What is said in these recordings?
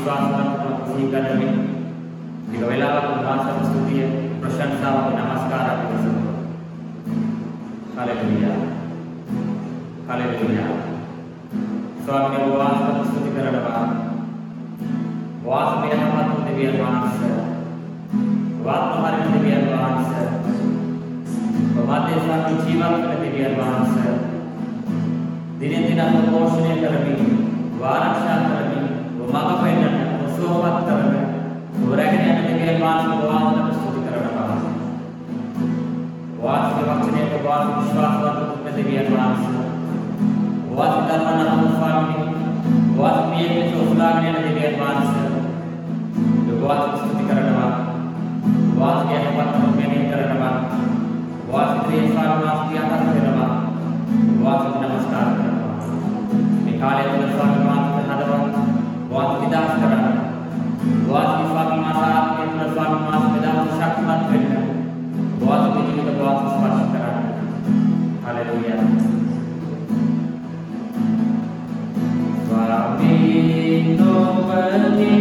වාස්ක විශ්වාසවන්තව කුසී කරමින් දිග වේලාවක් වාස්ක ස්තුතිය ප්‍රශංසාව නමස්කාරය කරමු. හalleluya. හalleluya. ස්වාමීන් වහන්සේ ස්තුති කරනවා. වාස්මය නමත් දෙවියන් වහන්සේ. වාත්මහරින දෙවියන් වහන්සේ. වාදේශාන් ජීවත් කරන දෙවියන් වහන්සේ. දිනෙන් දින අප පෝෂණය කරමින් ආරක්ෂා වාස් ස්වාමීන් වහන්සේ ආත්මය තුළ ස්වාමීන් වහන්සේ විදාස් ශක්තිමත් වෙන්න. වාස් ජීවිත වාස් ස්පර්ශ කරනවා. හalleluya. Swami no pati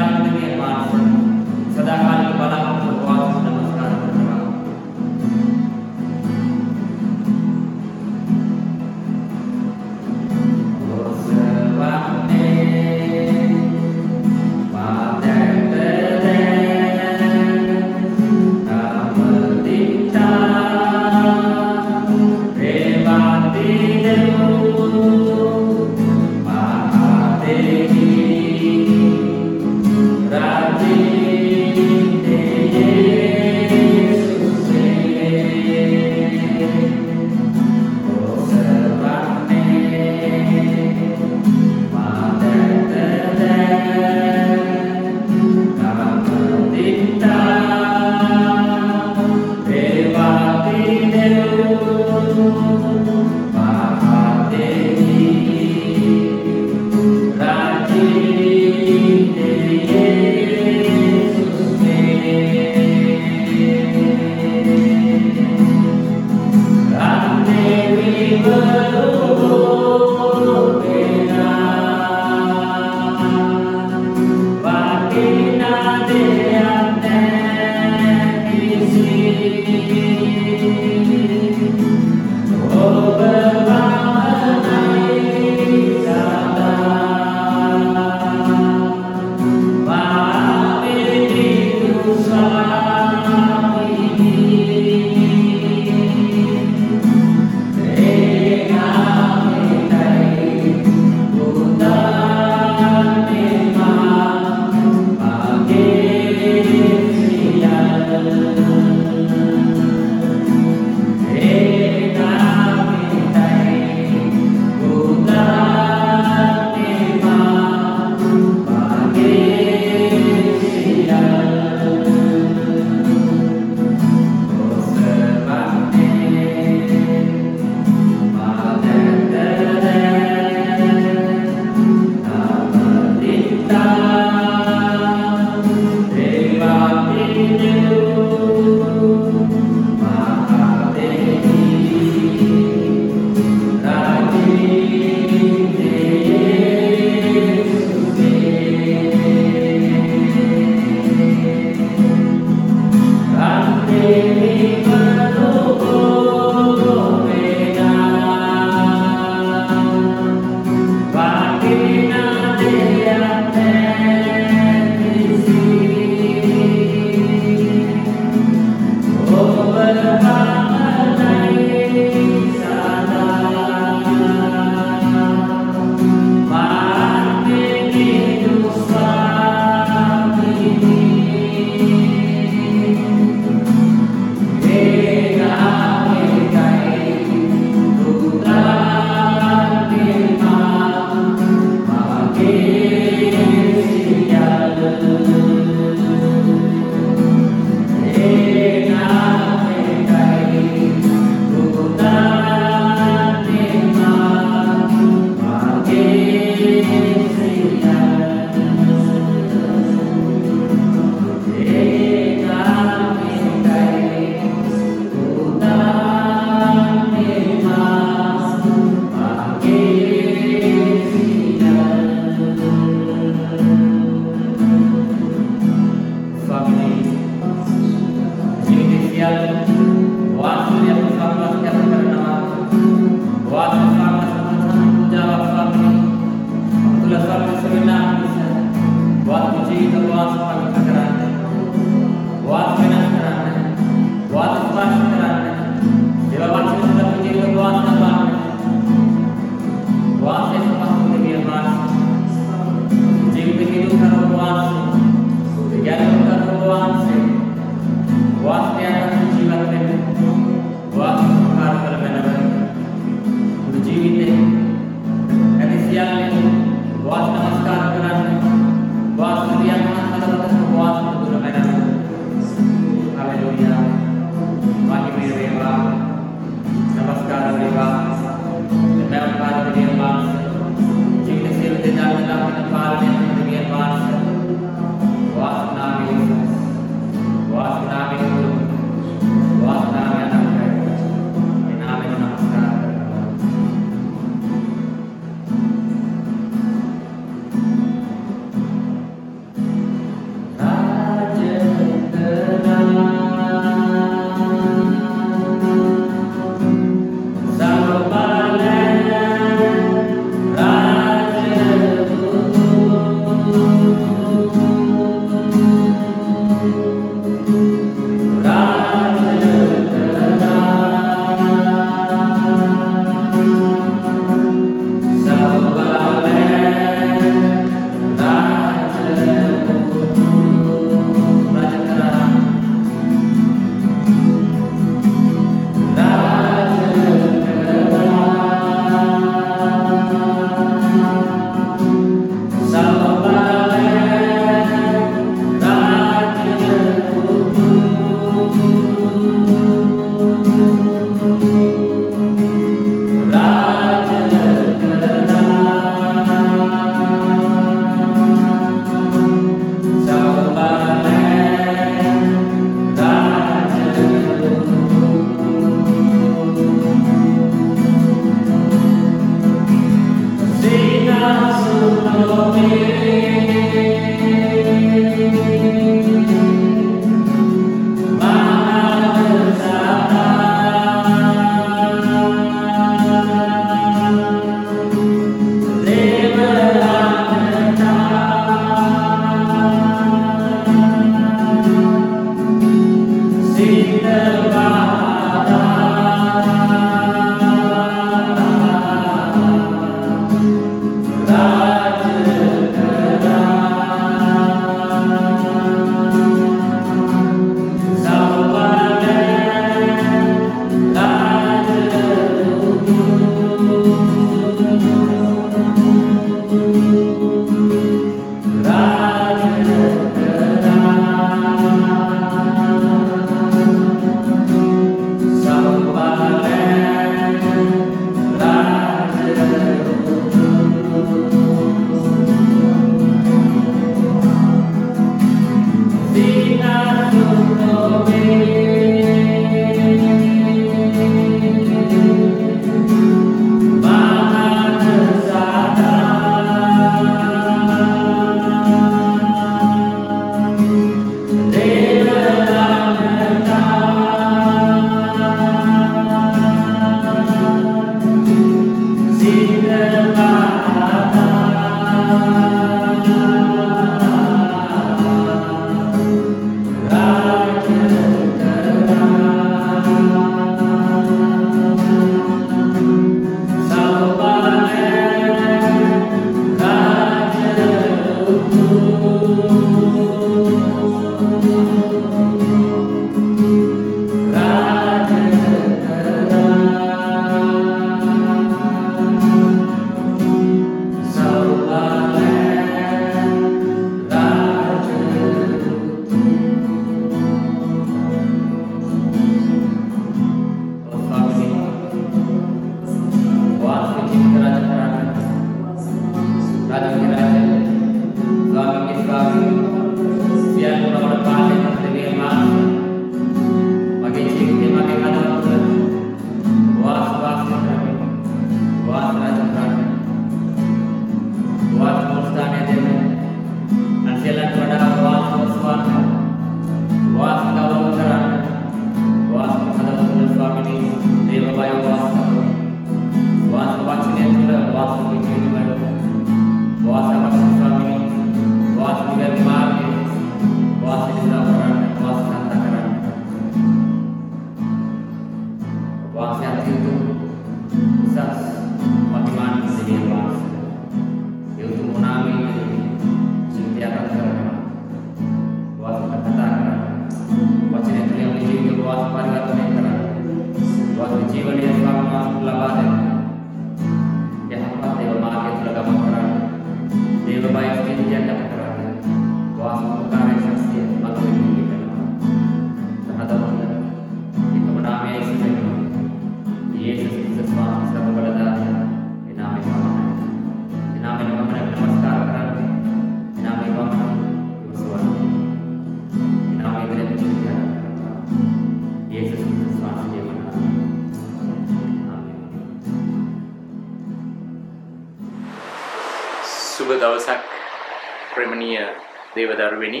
දේවදරුවෙනි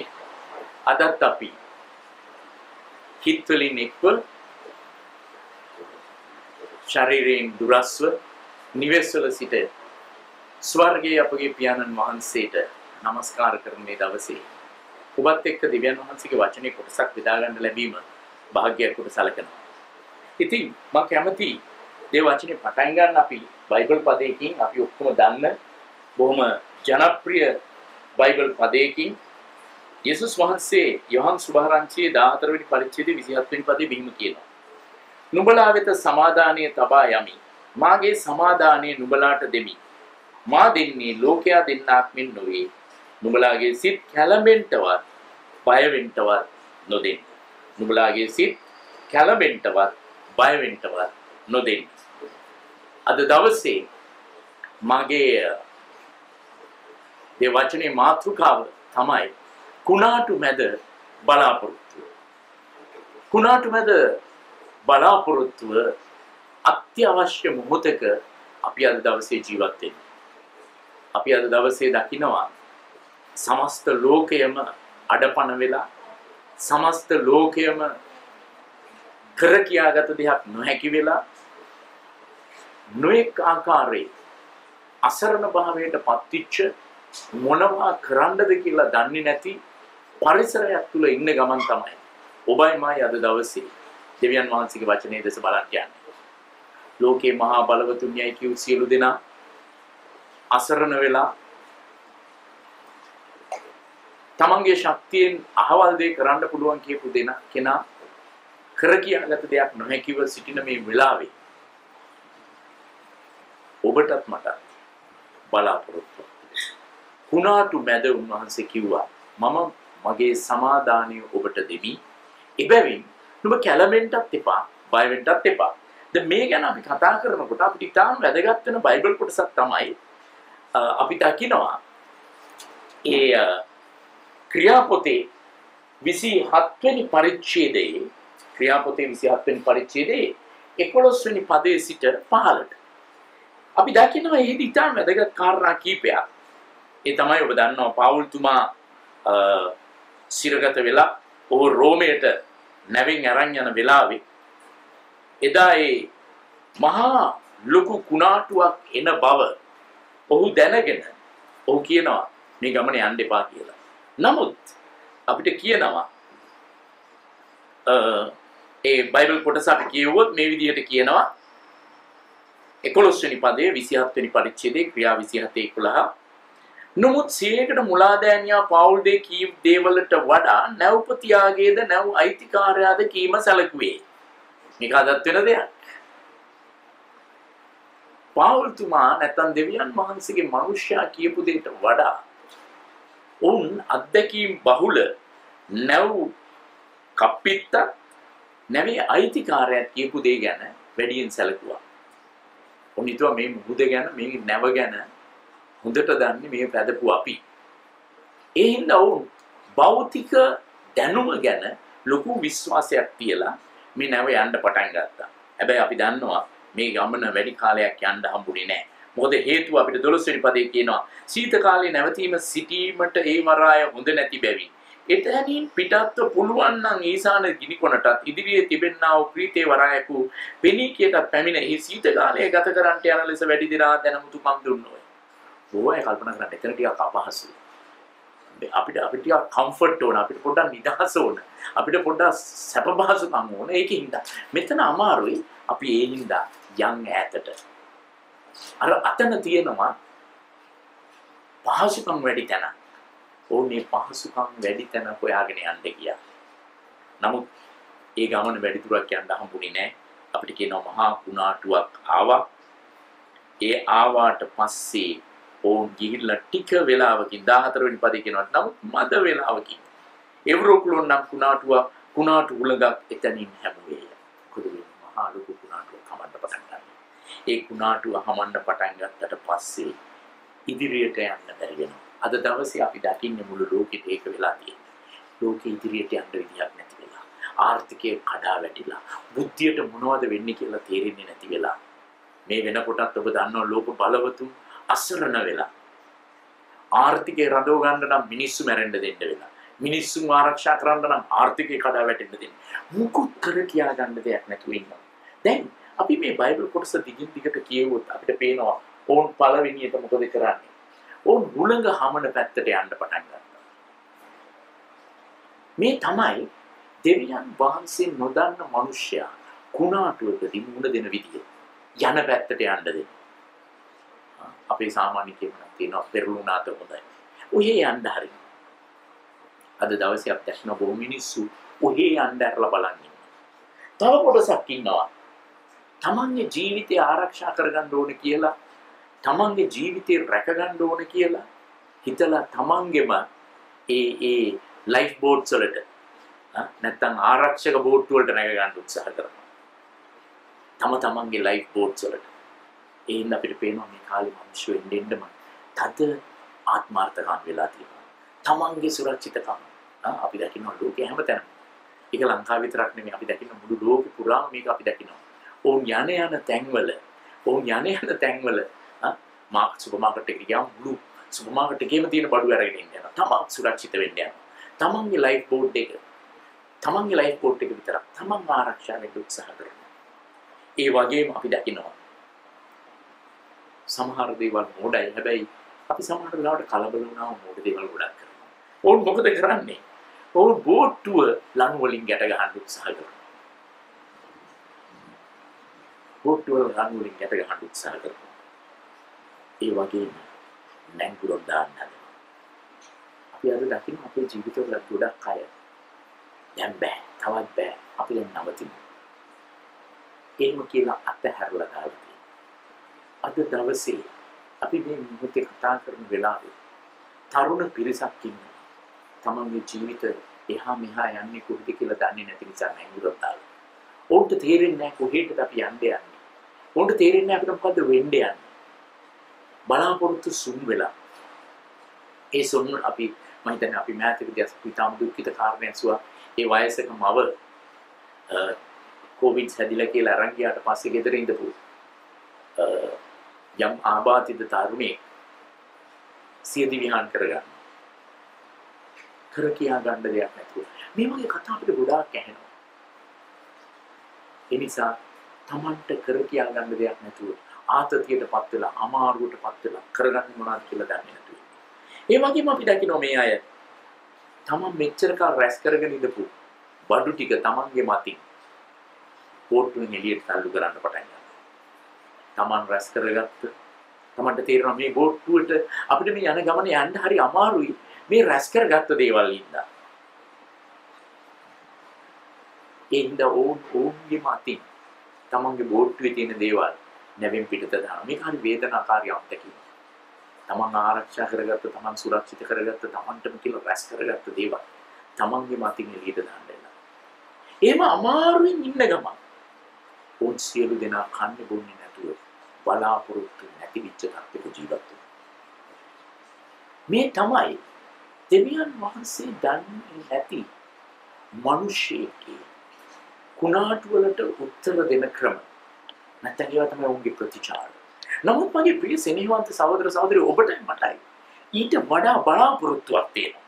අදත් අපි හිත්වලින් එක්ව ශරීරයෙන් දුරස්ව නිවෙස්වල සිට ස්වර්ගයේ අපගේ පියාණන් වහන්සේට নমස්කාර කරන මේ දවසේ ඔබත් එක්ක දිව්‍යන් වහන්සේගේ වචනේ කොටසක් බෙදා ගන්න ලැබීම වාග්යක් කොට සැලකනවා. ඉතින් මම කැමති මේ වචනේ පටන් ගන්න අපි බයිබල් පදයකින් අපි ඔක්කොම දන්න බොහොම ජනප්‍රිය බයිබල් පදයකින් යේසුස් වහන්සේ යොහන් සුභාරංචියේ 14 වෙනි පරිච්ඡේදයේ 27 වෙනි පදේ බිහිම කියනවා. නුඹලා වෙත සමාදානීය තබා යමි. මාගේ සමාදානය නුඹලාට දෙමි. මා දෙන්නේ ලෝකයා දෙන්නාක් මෙන් නොවේ. නුඹලාගේ සිත් කැළඹෙන්නවත් බය වෙන්නවත් නොදෙන්න. නුඹලාගේ සිත් කැළඹෙන්නවත් බය වෙන්නවත් නොදෙන්න. අද දවසේ මගේ මේ වචනේ මාතෘකාව තමයි කුණාටු මැද බලාපොරොත්තුව. කුණාටු මැද බලාපොරොත්තුව අත්‍යවශ්‍ය මොහොතක අපි අද දවසේ ජීවත් වෙන්නේ. අපි අද දවසේ දකිනවා සමස්ත ලෝකයම අඩපණ වෙලා සමස්ත ලෝකයම කර කියාගත දෙයක් නොහැකි වෙලා නොඑක ආකාරයේ අසරණ භාවයට පත්විච්ච මොනවා කරන්නද කියලා දන්නේ නැති පරිසරයක් තුල ඉන්න ගමන් තමයි ඔබයි මායි අද දවසේ දෙවියන් වහන්සේගේ වචනේ දෙස බලන්න යන්නේ. ලෝකේ මහා බලවතුන්යයි කියු සියලු දෙනා අසරණ වෙලා තමන්ගේ ශක්තියෙන් අහවල් දේ කරන්න පුළුවන් කියපු දෙන කෙනා කර කියාගත දෙයක් නොහැකිව සිටින මේ වෙලාවේ ඔබටත් මට බලාපොරොත්තු කුණාටු මැද උන්වහන්සේ කිව්වා මම මගේ සමාදානය ඔබට දෙමි. එබැවින් නුඹ කැළඹෙන්නත් එපා බය වෙන්නත් එපා. දැන් මේ ගැන අපි කතා කරනකොට අපිට ඉතාම වැදගත් වෙන බයිබල් කොටසක් තමයි අපි දකිනවා ඒ ක්‍රියාපොතේ 27 වෙනි පරිච්ඡේදයේ ක්‍රියාපොතේ 27 වෙනි පරිච්ඡේදයේ 11 වෙනි පදයේ සිට 15ට අපි දකිනවා එහිදී ඉතාම වැදගත් කාරණා කීපයක්. ඒ තමයි ඔබ දන්නවා පවුල්තුමා සිරගත වෙලා ඔහු රෝමයට නැවින් අරන් යන වෙලාවේ එදා ඒ මහා ලොකු කුණාටුවක් එන බව ඔහු දැනගෙන ඔහු කියනවා මේ ගමන යන්න එපා කියලා. නමුත් අපිට කියනවා ඒ බයිබල් කොටස අපි කියවුවොත් මේ විදිහට කියනවා 11 වෙනි පදයේ 27 වෙනි පරිච්ඡේදයේ ක්‍රියා 27 11 නමුත් සියයකට මුලාදෑනියා පවුල් දෙ කීම් දේවලට වඩා නැව්පතියාගේද නැව් අයිතිකාරයාද කීම සැලකුවේ. මේක අදත් වෙන දෙයක්. පාවුල්තුමා නැත්තම් දෙවියන් වහන්සේගේ මනුෂ්‍යයා කියපු දෙයට වඩා උන් අත්දැකීම් බහුල නැව් කප්පිත්ත නැවේ අයිතිකාරයක් කියපු දේ ගැන වැඩියෙන් සැලකුවා. උන් හිතුවා මේ මුහුද ගැන මේ නැව ගැන හොඳට දන්නේ මේ පැදපු අපි. ඒ හින්දා වුන් භෞතික දැනුම ගැන ලොකු විශ්වාසයක් තියලා මේ නැව යන්න පටන් ගත්තා. හැබැයි අපි දන්නවා මේ ගමන වැඩි කාලයක් යන්න හම්බුනේ නැහැ. මොකද හේතුව අපිට 12 වෙනි පදේ කියනවා සීත කාලේ නැවතීම සිටීමට ඒ වරාය හොඳ නැති බැවින්. එතැනින් පිටත්ව පුළුවන් නම් ඊසාන ගිනිකොනටත් ඉදිරියේ තිබෙන්නා වූ ප්‍රීතේ වරායකු පෙනීකියට පැමිණ ඒ සීත කාලය ගත කරන්නට යන ලෙස වැඩි දිනා දැනමුතුකම් දුන්නෝය. ඕවයි කල්පනා කරන්න එතන ටිකක් අපහසුයි. අපිට අපිට ටිකක් කම්ෆර්ට් ඕන අපිට පොඩ්ඩක් නිදහස ඕන. අපිට පොඩ්ඩක් සැප පහසුකම් ඕන ඒකින්ද මෙතන අමාරුයි අපි ඒ හින්දා යන් ඈතට. අර අතන තියෙනවා පහසුකම් වැඩි තැන ඕනේ පහසුකම් වැඩි තැන හොයාගෙන යන්න ගියා. නමුත් ඒ ගමන වැඩි දුරක් යන්න හම්බුනේ නැහැ අපිට කියනවා මහා කුණාටුවක් ආවා. ඒ ආවාට පස්සේ ඔවුන් ගිහිල්ලා ටික වෙලාවකින් 14 වෙනි පදේ කියනවා නමුත් මද වෙලාවකින්. එවරෝකුලොන් නම් කුණාටුව කුණාටු උලඟක් එතනින් හැමුවේ. කුඩු මහා ලොකු කුණාටුව කමන්න පටන් ගන්නවා. ඒ කුණාටුව හමන්න පටන් ගත්තට පස්සේ ඉදිරියට යන්න බැරි වෙනවා. අද දවසේ අපි දකින්නේ මුළු ලෝකෙට ඒක වෙලා තියෙන්නේ ලෝකෙ ඉදිරියට යන්න විදියක් නැති වෙලා ආර්ථිකය කඩා වැටිලා බුද්ධියට මොනවද වෙන්නේ කියලා තේරෙන්නේ නැති වෙලා මේ වෙනකොටත් ඔබ දන්නවා ලෝක බලවතුන් අසරණ වෙලා ආර්ථිකය රඳව ගන්න නම් මිනිස්සු මැරෙන්න දෙන්න වෙලා. මිනිස්සුන් ආරක්ෂා කරන්න නම් ආර්ථිකය කඩා වැටෙන්න දෙන්න. මුකුත් කර කියා ගන්න දෙයක් නැතුව ඉන්නවා. දැන් අපි මේ බයිබල් කොටස දිගින් දිගට කියවුවොත් අපිට පේනවා ඕන් පළවෙනියට මොකද කරන්නේ? ඕන් හුළඟ හමන පැත්තට යන්න පටන් ගත්තා. මේ තමයි දෙවියන් වහන්සේ නොදන්න මිනිසයා කුණාටුවකදී මුණ දෙන විදිය. යන පැත්තට යන්න දෙන්න. අපේ සාමාන්‍ය කියමනක් තියෙනවා පෙරළුණාත හොඳයි. ඔහේ යන්න හරි. අද දවසේ අපි දැක්න බොහෝ මිනිස්සු ඔහේ යන්න ඇරලා බලන් ඉන්නවා. තව කොටසක් ඉන්නවා. තමන්ගේ ජීවිතය ආරක්ෂා කරගන්න ඕන කියලා තමන්ගේ ජීවිතේ රැකගන්න ඕන කියලා හිතලා තමන්ගෙම ඒ ඒ ලයිෆ් බෝට්ස් වලට නැත්තම් ආරක්ෂක බෝට් වලට නැග ගන්න උත්සාහ කරනවා. තම තමන්ගේ ලයිෆ් බෝට්ස් වලට. ඒ හින්දා අපිට පේනවා මේ කාලේ මිනිස්සු එන්න එන්නම තද ආත්මාර්ථකම් වෙලා තියෙනවා. තමන්ගේ සුරක්ෂිතකම අපි දකින්න ලෝකේ හැමතැනම. ඒක ලංකාව විතරක් නෙමෙයි අපි දකින්න මුළු ලෝකෙ පුරාම මේක අපි දකිනවා. ඔවුන් යන යන තැන්වල ඔවුන් යන යන තැන්වල මාක් සුපර් මාකට් එකට ගියාම මුළු සුපර් මාකට් එකේම තියෙන බඩු අරගෙන යනවා. තමන් සුරක්ෂිත වෙන්න යනවා. තමන්ගේ ලයිෆ් බෝට් එක තමන්ගේ ලයිෆ් බෝට් එක විතරක් තමන් ආරක්ෂා වෙන්න උත්සාහ කරනවා. ඒ වගේම අපි දකිනවා සමහර දේවල් මොඩයි. හැබැයි අපි සමහර වෙලාවට කලබල වුණාම මොඩ දේවල් ගොඩක් කරනවා. ඕන් මොකද කරන්නේ? ඕන් බෝට්ටුව ලණු වලින් ගැට ගන්න උත්සාහ කරනවා. බෝට්ටුව ලණු වලින් ගැට ගන්න උත්සාහ කරනවා. ඒ වගේම නැංගුරක් දාන්න හදනවා. අපි අද දකින්න අපේ ජීවිතවල ගොඩක් අය දැන් බෑ, තවත් බෑ. අපි දැන් නවතිමු. එහෙම කියලා අතහැරලා දාලා අද දවසේ අපි මේ මොහොතේ කතා කරන වෙලාවේ තරුණ පිරිසක් ඉන්නවා. තමන්ගේ ජීවිත එහා මෙහා යන්නේ කොහොමද කියලා දන්නේ නැති නිසා නැංගුරක් දාලා. ඔවුන්ට තේරෙන්නේ නැහැ කොහෙටද අපි යන්නේ යන්නේ. ඔවුන්ට තේරෙන්නේ නැහැ අපිට මොකද්ද වෙන්න යන්නේ. බලාපොරොත්තු සුන් වෙලා. ඒ සුන් අපි මම හිතන්නේ අපි මෑතකදී අපි තාම දුක්ඛිත කාරණයක් සුවා ඒ වයසක මව කොවිඩ් හැදිලා කියලා අරන් ගියාට පස්සේ ගෙදර ඉඳපු යම් ආබාධිත තරුණේ සියදි විහාන් කරගන්න. කර කියා ගන්න දෙයක් නැතුව. මේ වගේ කතා අපිට ගොඩාක් ඇහෙනවා. ඒ නිසා Tamanට කර කියා ගන්න දෙයක් නැතුව ආතතියටපත් වෙලා අමාරුවටපත් වෙලා කරගන්න මොනවද කියලා දන්නේ නැතුව. ඒ වගේම අපි දකිනවා මේ අය Taman මෙච්චර කාල රැස් කරගෙන ඉඳපු බඩු ටික Tamanගේ මතින් පොට්ටුවෙන් එළියට තල්ලු කරන්න පටන් ගන්නවා. Taman රැස් කරගත්ත තමන්ට තේරෙනවා මේ බෝට්ටුවට අපිට මේ යන ගමන යන්න හරි අමාරුයි මේ රැස් කරගත්ත දේවල් ඉඳලා. ඒ හින්දා ඕන් ඕන්ගේ මතින් තමන්ගේ බෝට්ටුවේ තියෙන දේවල් නැවෙන් පිටත දානවා. මේක හරි වේදනාකාරී අත්දැකීමක්. තමන් ආරක්ෂා කරගත්ත, තමන් සුරක්ෂිත කරගත්ත, තමන්ටම කියලා රැස් කරගත්ත දේවල් තමන්ගේ මතින් එළියට දාන්න එනවා. එහෙම අමාරුවෙන් ඉන්න ගමන් ඕන් සියලු දෙනා කන්නේ බොන්නේ නැතුව බලාපොරොත්තු නැති විච්ච තත්ත්වයක ජීවත් මේ තමයි දෙවියන් වහන්සේ දන්නේ නැති මිනිස්සෙකේ කුණාටු වලට උත්තර දෙන ක්‍රම නැත්නම් ඒවා තමයි උන්ගේ ප්‍රතිචාර. නමුත් මගේ ප්‍රිය සෙනෙහවන්ත සහෝදර සහෝදරයෝ ඔබටයි මටයි ඊට වඩා බලාපොරොත්තුවක් තියෙනවා.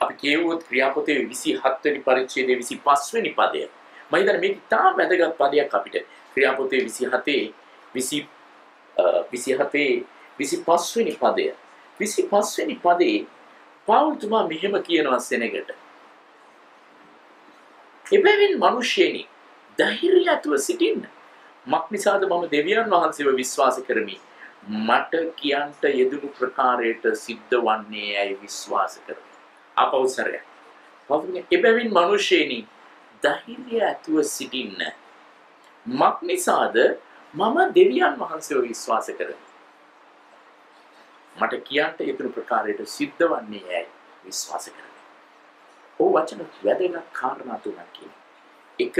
අපි කියවුවොත් ක්‍රියාපොතේ 27 වෙනි පරිච්ඡේදයේ 25 වෙනි පදය. මම හිතන්නේ මේක තාම වැදගත් පදයක් අපිට. ක්‍රියාපොතේ 27 20 27 25 වෙනි පදය. 25 වෙනි පදේ පවුල් තුමා මෙහෙම කියනවා සෙනගට. එබැවින් මිනිස්සෙනි ධෛර්යය ඇතුව සිටින්න. මක් නිසාද මම දෙවියන් වහන්සේව විශ්වාස කරමි. මට කියන්ට යෙදුණු ප්‍රකාරයට සිද්ධ වන්නේ ඇයි විශ්වාස කරමි. අපවසරය. පවුනේ එබැවින් මිනිස්සෙනි ධෛර්යය ඇතුව සිටින්න. මක් නිසාද මම දෙවියන් වහන්සේව විශ්වාස කරමි. මට කියන්ට යෙදුණු ප්‍රකාරයට සිද්ධ වන්නේ ඇයි විශ්වාස කරමි. ඔහු වචන වැදගත් කාරණා තුනක් කියන. එක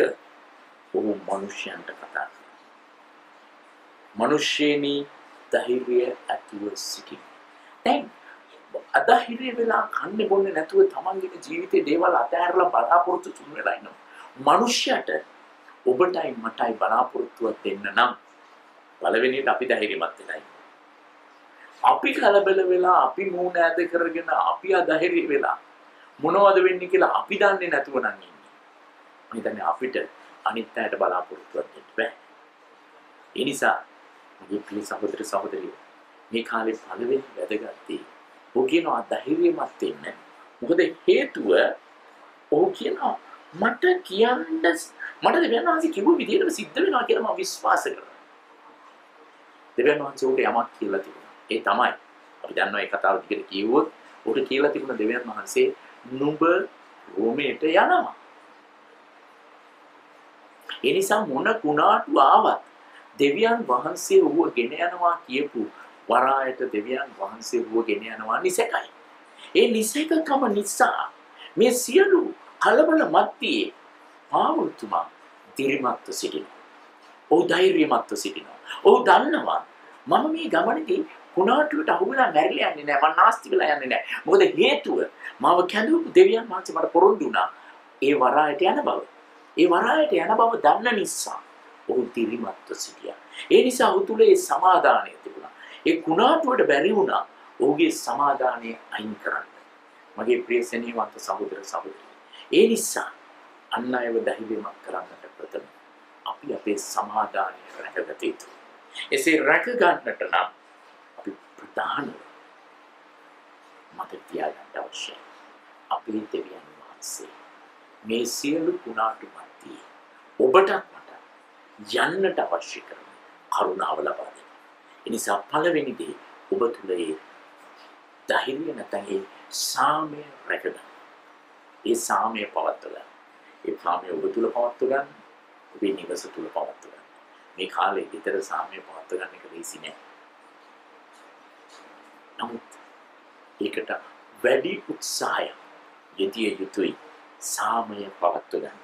ඔහු මිනිසයන්ට කතා කරනවා. මිනිස්සෙනි ධෛර්යය ඇතුව සිටින්න. දැන් අධෛර්ය වෙලා කන්නේ බොන්නේ නැතුව තමන්ගේ ජීවිතේ දේවල් අතහැරලා බලාපොරොත්තු තුන් වෙලා ඉන්නවා. මිනිස්සයට ඔබටයි මටයි බලාපොරොත්තුවක් දෙන්න නම් පළවෙනියට අපි ධෛර්යමත් වෙලා ඉන්න. අපි කලබල වෙලා අපි මූණ ඇද කරගෙන අපි අධෛර්ය වෙලා මොනවද වෙන්නේ කියලා අපි දන්නේ නැතුව නම් ඉන්නේ. මම හිතන්නේ අපිට අනිත් අයට බලාපොරොත්තුවක් දෙන්න බෑ. ඒ නිසා මගේ ප්‍රිය සහෝදර සහෝදරියෝ මේ කාලේ පළවෙනි වැදගත් දේ ඔහු කියනවා ධෛර්යමත් වෙන්න. මොකද හේතුව ඔහු කියනවා මට කියන්න මට දෙවියන් වහන්සේ කිව්ව විදිහටම සිද්ධ වෙනවා කියලා මම විශ්වාස කරනවා. දෙවියන් වහන්සේ උට යමක් කියලා තිබුණා. ඒ තමයි අපි දන්නවා ඒ කතාව දිගට කිව්වොත් උට කියලා තිබුණ දෙවියන් වහන්සේ නුඹ රෝමයට යනවා. ඒ නිසා මොන කුණාටු ආවත් දෙවියන් වහන්සේ ඌව ගෙන යනවා කියපු වරායට දෙවියන් වහන්සේ ඌව ගෙන යනවා නිසකයි. ඒ නිසකකම නිසා මේ සියලු කලබල මැත්තේ පාවුල්තුමා දිරිමත්ව සිටිනවා. ඔහු ධෛර්යමත්ව සිටිනවා. ඔහු දන්නවා මම මේ ගමනේදී කුණාටුවට අහු වෙලා මැරිලා යන්නේ නැහැ. මම නාස්ති වෙලා යන්නේ නැහැ. මොකද හේතුව මාව කැඳවපු දෙවියන් වහන්සේ මට පොරොන්දු වුණා. ඒ වරායට යන බව. ඒ වරායට යන බව දන්න නිසා ඔහු දිරිමත්ව සිටියා. ඒ නිසා ඔහු තුල ඒ සමාදානය තිබුණා. ඒ කුණාටුවට බැරි වුණා ඔහුගේ සමාදානය අයින් කරන්න. මගේ ප්‍රිය සෙනෙහවන්ත සහෝදර සහෝදරිය. ඒ නිසා අන් අයව ධෛර්යමත් කරන්නට ප්‍රථම අපි අපේ සමාදානය රැකගත යුතුයි. එසේ රැක ගන්නට නම් අපි ප්‍රධානව මතක තියාගන්න අවශ්‍යයි. අපේ දෙවියන් වහන්සේ මේ සියලු කුණාටු මැදියේ ඔබටත් මට යන්නට අවශ්‍ය කරන කරුණාව ලබා දෙන්න. ඒ නිසා පළවෙනි දේ ඔබ තුළ ඒ ධෛර්යය නැත්නම් ඒ සාමය රැකගන්න. ඒ සාමය පවත්ව ගන්න. ඒ සාමය ඔබ තුළ පවත්ව ගන්න. ඔබේ නිවස තුළ පවත්ව ගන්න. මේ කාලේ විතර සාමය පවත්ව ගන්න එක ලේසි නෑ. නමුත් ඒකට වැඩි උත්සාහයක් යෙදිය යුතුයි සාමය පවත්ව ගන්න.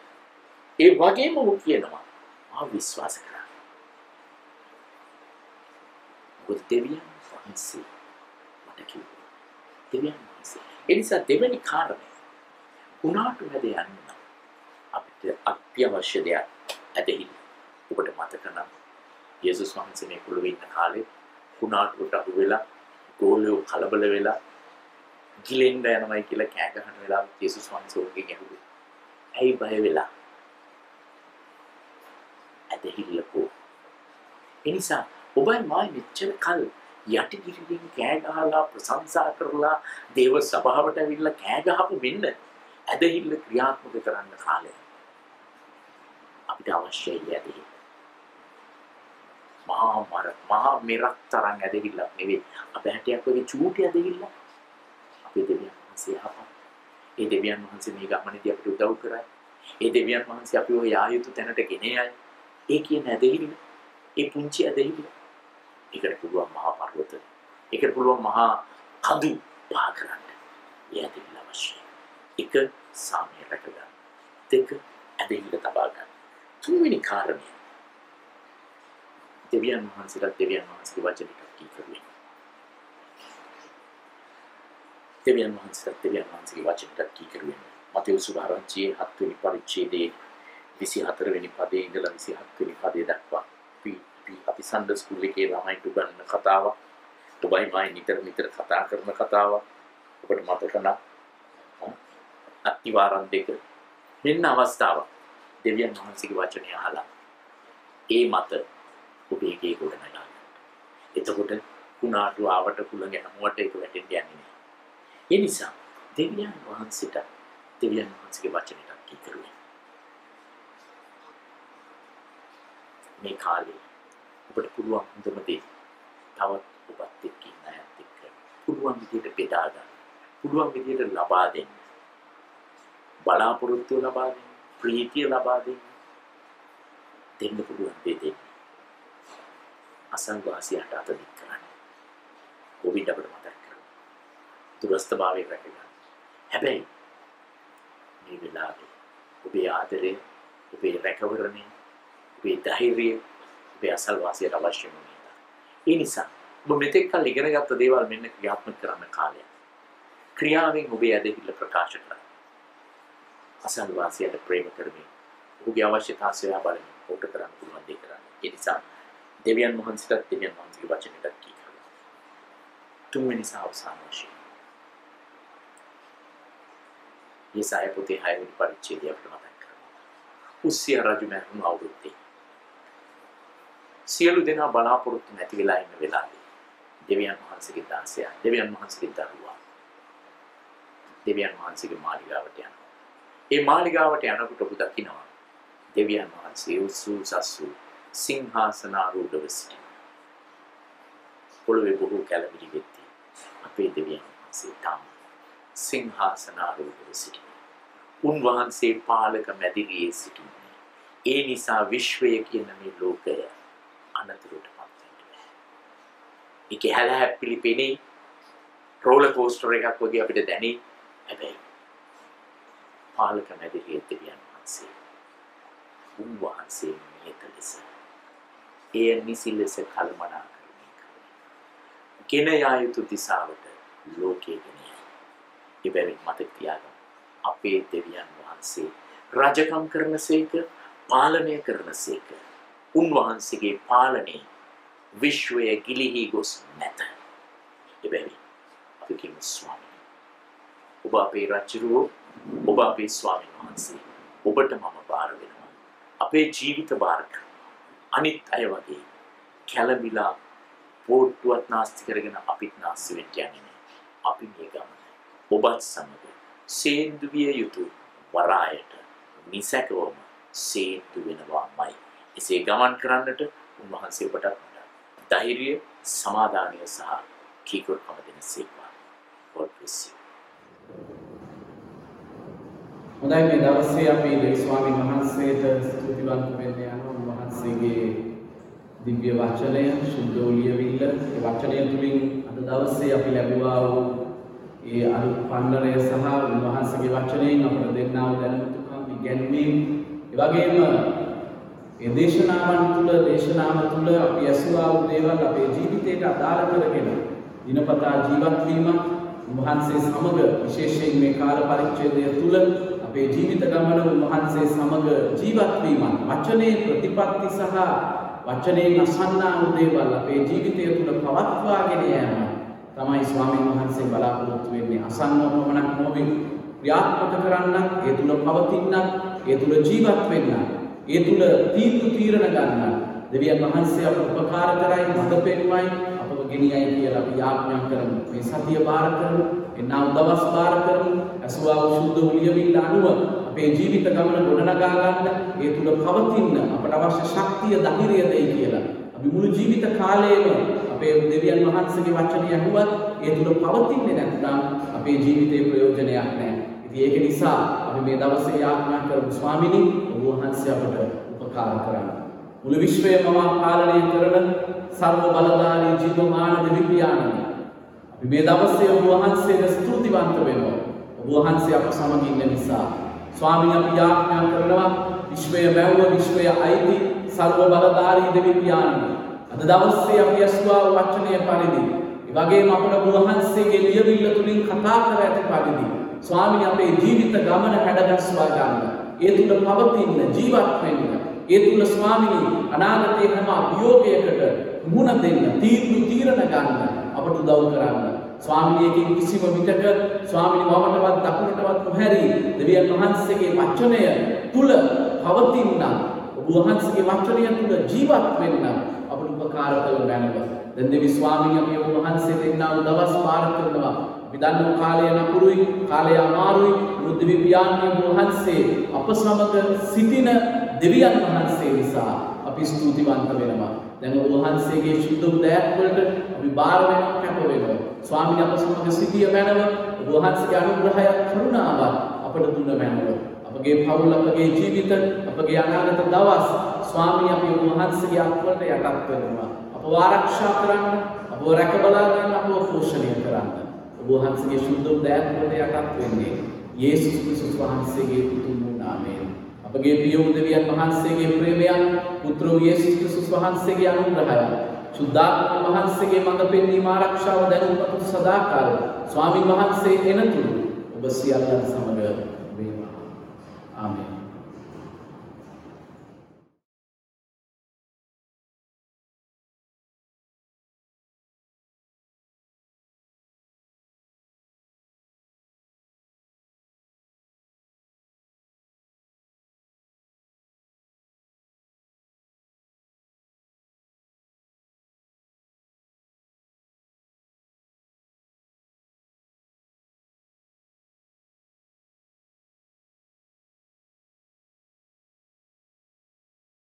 ඒ වගේම ඔහු කියනවා මා විශ්වාස කරා. මොකද දෙවියන් වහන්සේ මට කිව්වා. දෙවියන් වහන්සේ. ඒ නිසා දෙවෙනි කාරණය උනාට වැඩ යන්න අපිට අත්‍යවශ්‍ය දෙයක් ඇදහිලි. ඔබට මතක නම් යේසුස් වහන්සේ මේ පොළොවේ ඉන්න කාලේ කුණාටුවට අහු වෙලා ගෝලියෝ කලබල වෙලා ගිලෙන්න යනවයි කියලා කෑ ගහන වෙලාවට යේසුස් වහන්සේ ඔහුගෙන් ඇහුවේ. ඇයි බය වෙලා? ඇදහිල්ලකෝ. ඒ නිසා ඔබයි මායි මෙච්චර කල් යටිගිරියෙන් කෑ ගහලා ප්‍රශංසා කරලා දේව සභාවට ඇවිල්ලා කෑ ගහපු වෙන්න ඇදහිල්ල ක්‍රියාත්මක කරන්න කාලය. අපිට අවශ්‍යයි ඇදහිල්ල. මහා මර මහා මෙරක් තරම් ඇදහිල්ලක් නෙවෙයි. අපහැටියක් වගේ චූටි ඇදහිල්ලක්. අපේ දෙවියන් වහන්සේ යහපත්. ඒ දෙවියන් වහන්සේ මේ ගමනේදී අපිට උදව් කරයි. ඒ දෙවියන් වහන්සේ අපිව යා යුතු තැනට ගෙන යයි. ඒ කියන ඇදහිල්ල. ඒ පුංචි ඇදහිල්ල. ඒකට පුළුවන් මහා පර්වත. ඒකට පුළුවන් මහා කඳු පහ කරන්න. ඒ ඇදහිල්ල අවශ්‍යයි. එක සාමය රැක ගන්න. දෙක ඇදහිල්ල තබා ගන්න. තුන්වෙනි කාරණය දෙවියන් වහන්සේට දෙවියන් වහන්සේගේ වචනයට කීකරුවේ. දෙවියන් වහන්සේට දෙවියන් වහන්සේගේ වචනයට කීකරුවේ. මතෙව් සුභාරංචියේ 7 වෙනි පරිච්ඡේදයේ 24 වෙනි පදයේ ඉඳලා 27 වෙනි පදයේ දක්වා අපි අපි අපි සන්ඩේ ස්කූල් එකේ ළමයින්ට උගන්වන කතාවක්. ඔබයි මයි නිතර නිතර කතා කරන කතාවක්. ඔබට මතක නම් අත්තිවාරම් දෙක මෙන්න අවස්ථාවක්. දෙවියන් වහන්සේගේ වචනය අහලා ඒ මත ඔබේ ගේ ගොඩනගා එතකොට කුණාටු ආවට කුලගෙන හැමෝට ඒක වැටෙන්න යන්නේ නැහැ. ඒ නිසා දෙවියන් වහන්සේට දෙවියන් වහන්සේගේ වචනයට කීකරුවේ. මේ කාලේ ඔබට පුළුවන් හොඳම දේ තවත් ඔබත් එක්ක ඉන්න අයත් එක්ක පුළුවන් විදිහට බෙදා ගන්න. පුළුවන් විදිහට ලබා දෙන්න. බලාපොරොත්තු ලබා දෙන්න, ප්‍රීතිය ලබා දෙන්න. දෙන්න පුළුවන් දේ දෙන්න. අසංවාසියට අත දික් කරන්න. කොවිඩ් අපිට මතක් කරගන්න. දුරස්ථභාවය රැකගන්න. හැබැයි මේ වෙලාවේ ඔබේ ආදරය, ඔබේ රැකවරණය, ඔබේ ධෛර්යය, ඔබේ අසල්වාසියට අවශ්‍ය වෙනවා. ඒ නිසා ඔබ මෙතෙක් කල් ඉගෙන ගත්ත දේවල් මෙන්න ක්‍රියාත්මක කරන්න කාලය. ක්‍රියාවෙන් ඔබේ ඇදහිල්ල ප්‍රකාශ කරන්න. අසල්වාසියට ප්‍රේම කරමින් ඔහුගේ අවශ්‍යතා සොයා බලමින් ඔහුට කරන්න පුළුවන් දේ කරන්න. ඒ නිසා දෙවියන් වහන්සේට දෙවියන් වහන්සේගේ වචනයට කීකරුවා. තුන්වෙනි සහ අවසාන වශයෙන් යසාය පොතේ 6 වෙනි පරිච්ඡේදය අපිට මතක් කරනවා. උස්සිය රජු මැරුණු අවුරුද්දේ සියලු දෙනා බලාපොරොත්තු නැති වෙලා ඉන්න වෙලාවේ දෙවියන් වහන්සේගේ දාසයා දෙවියන් වහන්සේගේ දරුවා දෙවියන් වහන්සේගේ මාලිගාවට යනවා. ඒ මාලිගාවට යනකොට ඔබ දකිනවා දෙවියන් වහන්සේ උසු සස්සු සිංහාසනාරූඪව සිටිනවා. පොළොවේ බොහෝ කැලමිලි වෙද්දී අපේ දෙවියන් වහන්සේ තාම සිංහාසනාරූඪව සිටිනවා. උන්වහන්සේ පාලක මැදිරියේ සිටින්නේ. ඒ නිසා විශ්වය කියන මේ ලෝකය අනතුරට පත් වෙන්නේ නැහැ. ඒකේ හැලහැප්පිලි පෙනේ රෝලර් කෝස්ටර් එකක් වගේ අපිට දැනේ. හැබැයි පාලක මැදිරියේ දෙවියන් වහන්සේ උන්වහන්සේ නියත ලෙස එය නිසි ලෙස කල්මනාකරණය කරනවා. ගෙන යා යුතු දිශාවට ලෝකයේ ගෙන යයි. එබැවින් මතක තියාගන්න අපේ දෙවියන් වහන්සේ රජකම් කරනසේක පාලනය කරනසේක උන්වහන්සේගේ පාලනයේ විශ්වය ගිලිහි ගොස් නැත. එබැවින් අපි කියමු ස්වාමී. ඔබ අපේ රජුරෝ ඔබ අපේ ස්වාමීන් වහන්සේ. ඔබට මම බාර වෙනවා. අපේ ජීවිත බාර කරනවා. අනිත් අය වගේ කැළඹිලා පෝට්ටුවත් නාස්ති කරගෙන අපිත් නාස්ති වෙන්න යන්නේ නෑ. අපි මේ ගමන ඔබත් සමග සේන්දු විය යුතු වරායට නිසැකවම සේන්දු වෙනවාමයි. එසේ ගමන් කරන්නට උන්වහන්සේ ඔබට ධෛර්යය, සමාදානය සහ කීකරුකම දෙන සේක්වා. God bless you. හොඳයි මේ දවසේ අපි දෙවි ස්වාමීන් වහන්සේට ස්තුතිවන්ත වෙන්න යනවා. උන්වහන්සේගේ දිව්‍ය වචනය සුද්ධෝ ලියවිල්ල ඒ වචනය තුලින් අද දවසේ අපි ලැබුවා වූ ඒ අලුත් පන්නරය සහ උන්වහන්සේගේ වචනයෙන් අපට දෙන්නා වූ දැනුමතුකම් ඉගැන්වීම්. ඒ වගේම ඒ දේශනාවන් තුළ දේශනාව තුළ අපි ඇසුවා වූ දේවල් අපේ ජීවිතයට අදාළ කරගෙන දිනපතා ජීවත් වීම උන්වහන්සේ සමග විශේෂයෙන් මේ කාල පරිච්ඡේදය තුළ අපේ ජීවිත ගමන උන්වහන්සේ සමග ජීවත් වීමත් වචනේ ප්‍රතිපත්ති සහ වචනයෙන් අසන්නා වූ දේවල් අපේ ජීවිතය තුළ පවත්වාගෙන යෑම තමයි ස්වාමීන් වහන්සේ බලාපොරොත්තු වෙන්නේ. අසන්නව පමණක් නොවේ ක්‍රියාත්මක කරන්නත් ඒ තුළ පවතින්නත් ඒ තුළ ජීවත් වෙන්නත් ඒ තුළ තීන්දුව තීරණ ගන්නත් දෙවියන් වහන්සේ අප උපකාර කරයි මඟ පෙන්වයි අපව ගෙනියයි කියලා අපි යාඥා කරමු. මේ සතිය බාර කරමු. එන්නා දවස් බාර කරමු ඇසුවා වූ සුද්ධ උලියවිල්ල අනුව අපේ ජීවිත ගමන ගොඩනගා ගන්න. ඒ තුල පවතින්න අපට අවශ්‍ය ශක්තිය ධෛර්යය දෙයි කියලා. අපි මුළු ජීවිත කාලයේම අපේ දෙවියන් වහන්සේගේ වචනය අහුවත් ඒ තුල පවතින්නේ නැත්නම් අපේ ජීවිතේ ප්‍රයෝජනයක් නැහැ. ඉතින් ඒක නිසා අපි මේ දවසේ යාඥා කරමු ස්වාමිනී ඔබ වහන්සේ අපට උපකාර කරන්න. මුළු විශ්වයම පාලනය කරන සර්ව බලධාරී ජීවමාන දෙවි පියාණනි. අපි මේ දවසේ ඔබ වහන්සේට ස්තුතිවන්ත වෙනවා. ඔබ වහන්සේ අප සමග ඉන්න නිසා. ස්වාමීන් අපි යාඥා කරනවා විශ්වය මැව්ව විශ්වය අයිති සර්ව බලධාරී දෙවි පියාණනි. අද දවසේ අපි ඇසුවා වචනය පරිදි. ඒ වගේම අපට ඔබ වහන්සේගේ ලියවිල්ල තුලින් කතා කර ඇති පරිදි. ස්වාමීන් අපේ ජීවිත ගමන හැඩගස්වා ගන්න. ඒ තුල පවතින ජීවත් වෙන්න. ඒ තුල ස්වාමීනි අනාගතයේ හැම අභියෝගයකට මුහුණ දෙන්න තීන්දුව තීරණ ගන්න අපට උදව් කරන්න. ස්වාමිනියකින් කිසිම විටක ස්වාමිනි වමටවත් දකුණටවත් නොහැරි දෙවියන් වහන්සේගේ වචනය තුල පවතින්න ඔබ වහන්සේගේ වචනය තුල ජීවත් වෙන්න අපට උපකාර කළ බැනව. දැන් දෙවි ස්වාමිනිය අපි ඔබ වහන්සේට එන්නා වූ දවස් පාර කරනවා. අපි දන්නව කාලය නපුරුයි කාලය අමාරුයි මුද්දවි පියාණන් වහන්සේ අප සමග සිටින දෙවියන් වහන්සේ නිසා අපි ස්තුතිවන්ත වෙනවා. දැන් ඔබ වහන්සේගේ සුද්ධ උදෑත් වලට අපි බාර වෙනවා කැප වෙනවා. ස්වාමීන් අප සමග සිටිය මැනව ඔබ වහන්සේගේ අනුග්‍රහය කරුණාවත් අපට දුන්න මැනව. අපගේ පවුල් අපගේ ජීවිත අපගේ අනාගත දවස් ස්වාමීන් අපි ඔබ වහන්සේගේ අත්වලට යටත් වෙනවා. අපව ආරක්ෂා කරන්න, අපව රැක බලා ගන්න, අපව පෝෂණය කරන්න. ඔබ වහන්සේගේ සුද්ධ උදෑත් වලට යටත් වෙන්නේ යේසුස් ක්‍රිස්තුස් වහන්සේගේ උතුම් නාමයෙන්. අපගේ ප්‍රිය උදවියන් වහන්සේගේ ප්‍රේමයන් පුත්‍ර වූ යේසුස් ක්‍රිස්තුස් වහන්සේගේ අනුග්‍රහය සුද්ධාත්ම වහන්සේගේ මඟ පෙන්වීම ආරක්ෂාව දැනුම්පත් සදාකාල ස්වාමින් වහන්සේ එනතුරු ඔබ සියල්ලන් සමග වේවා ආමේන්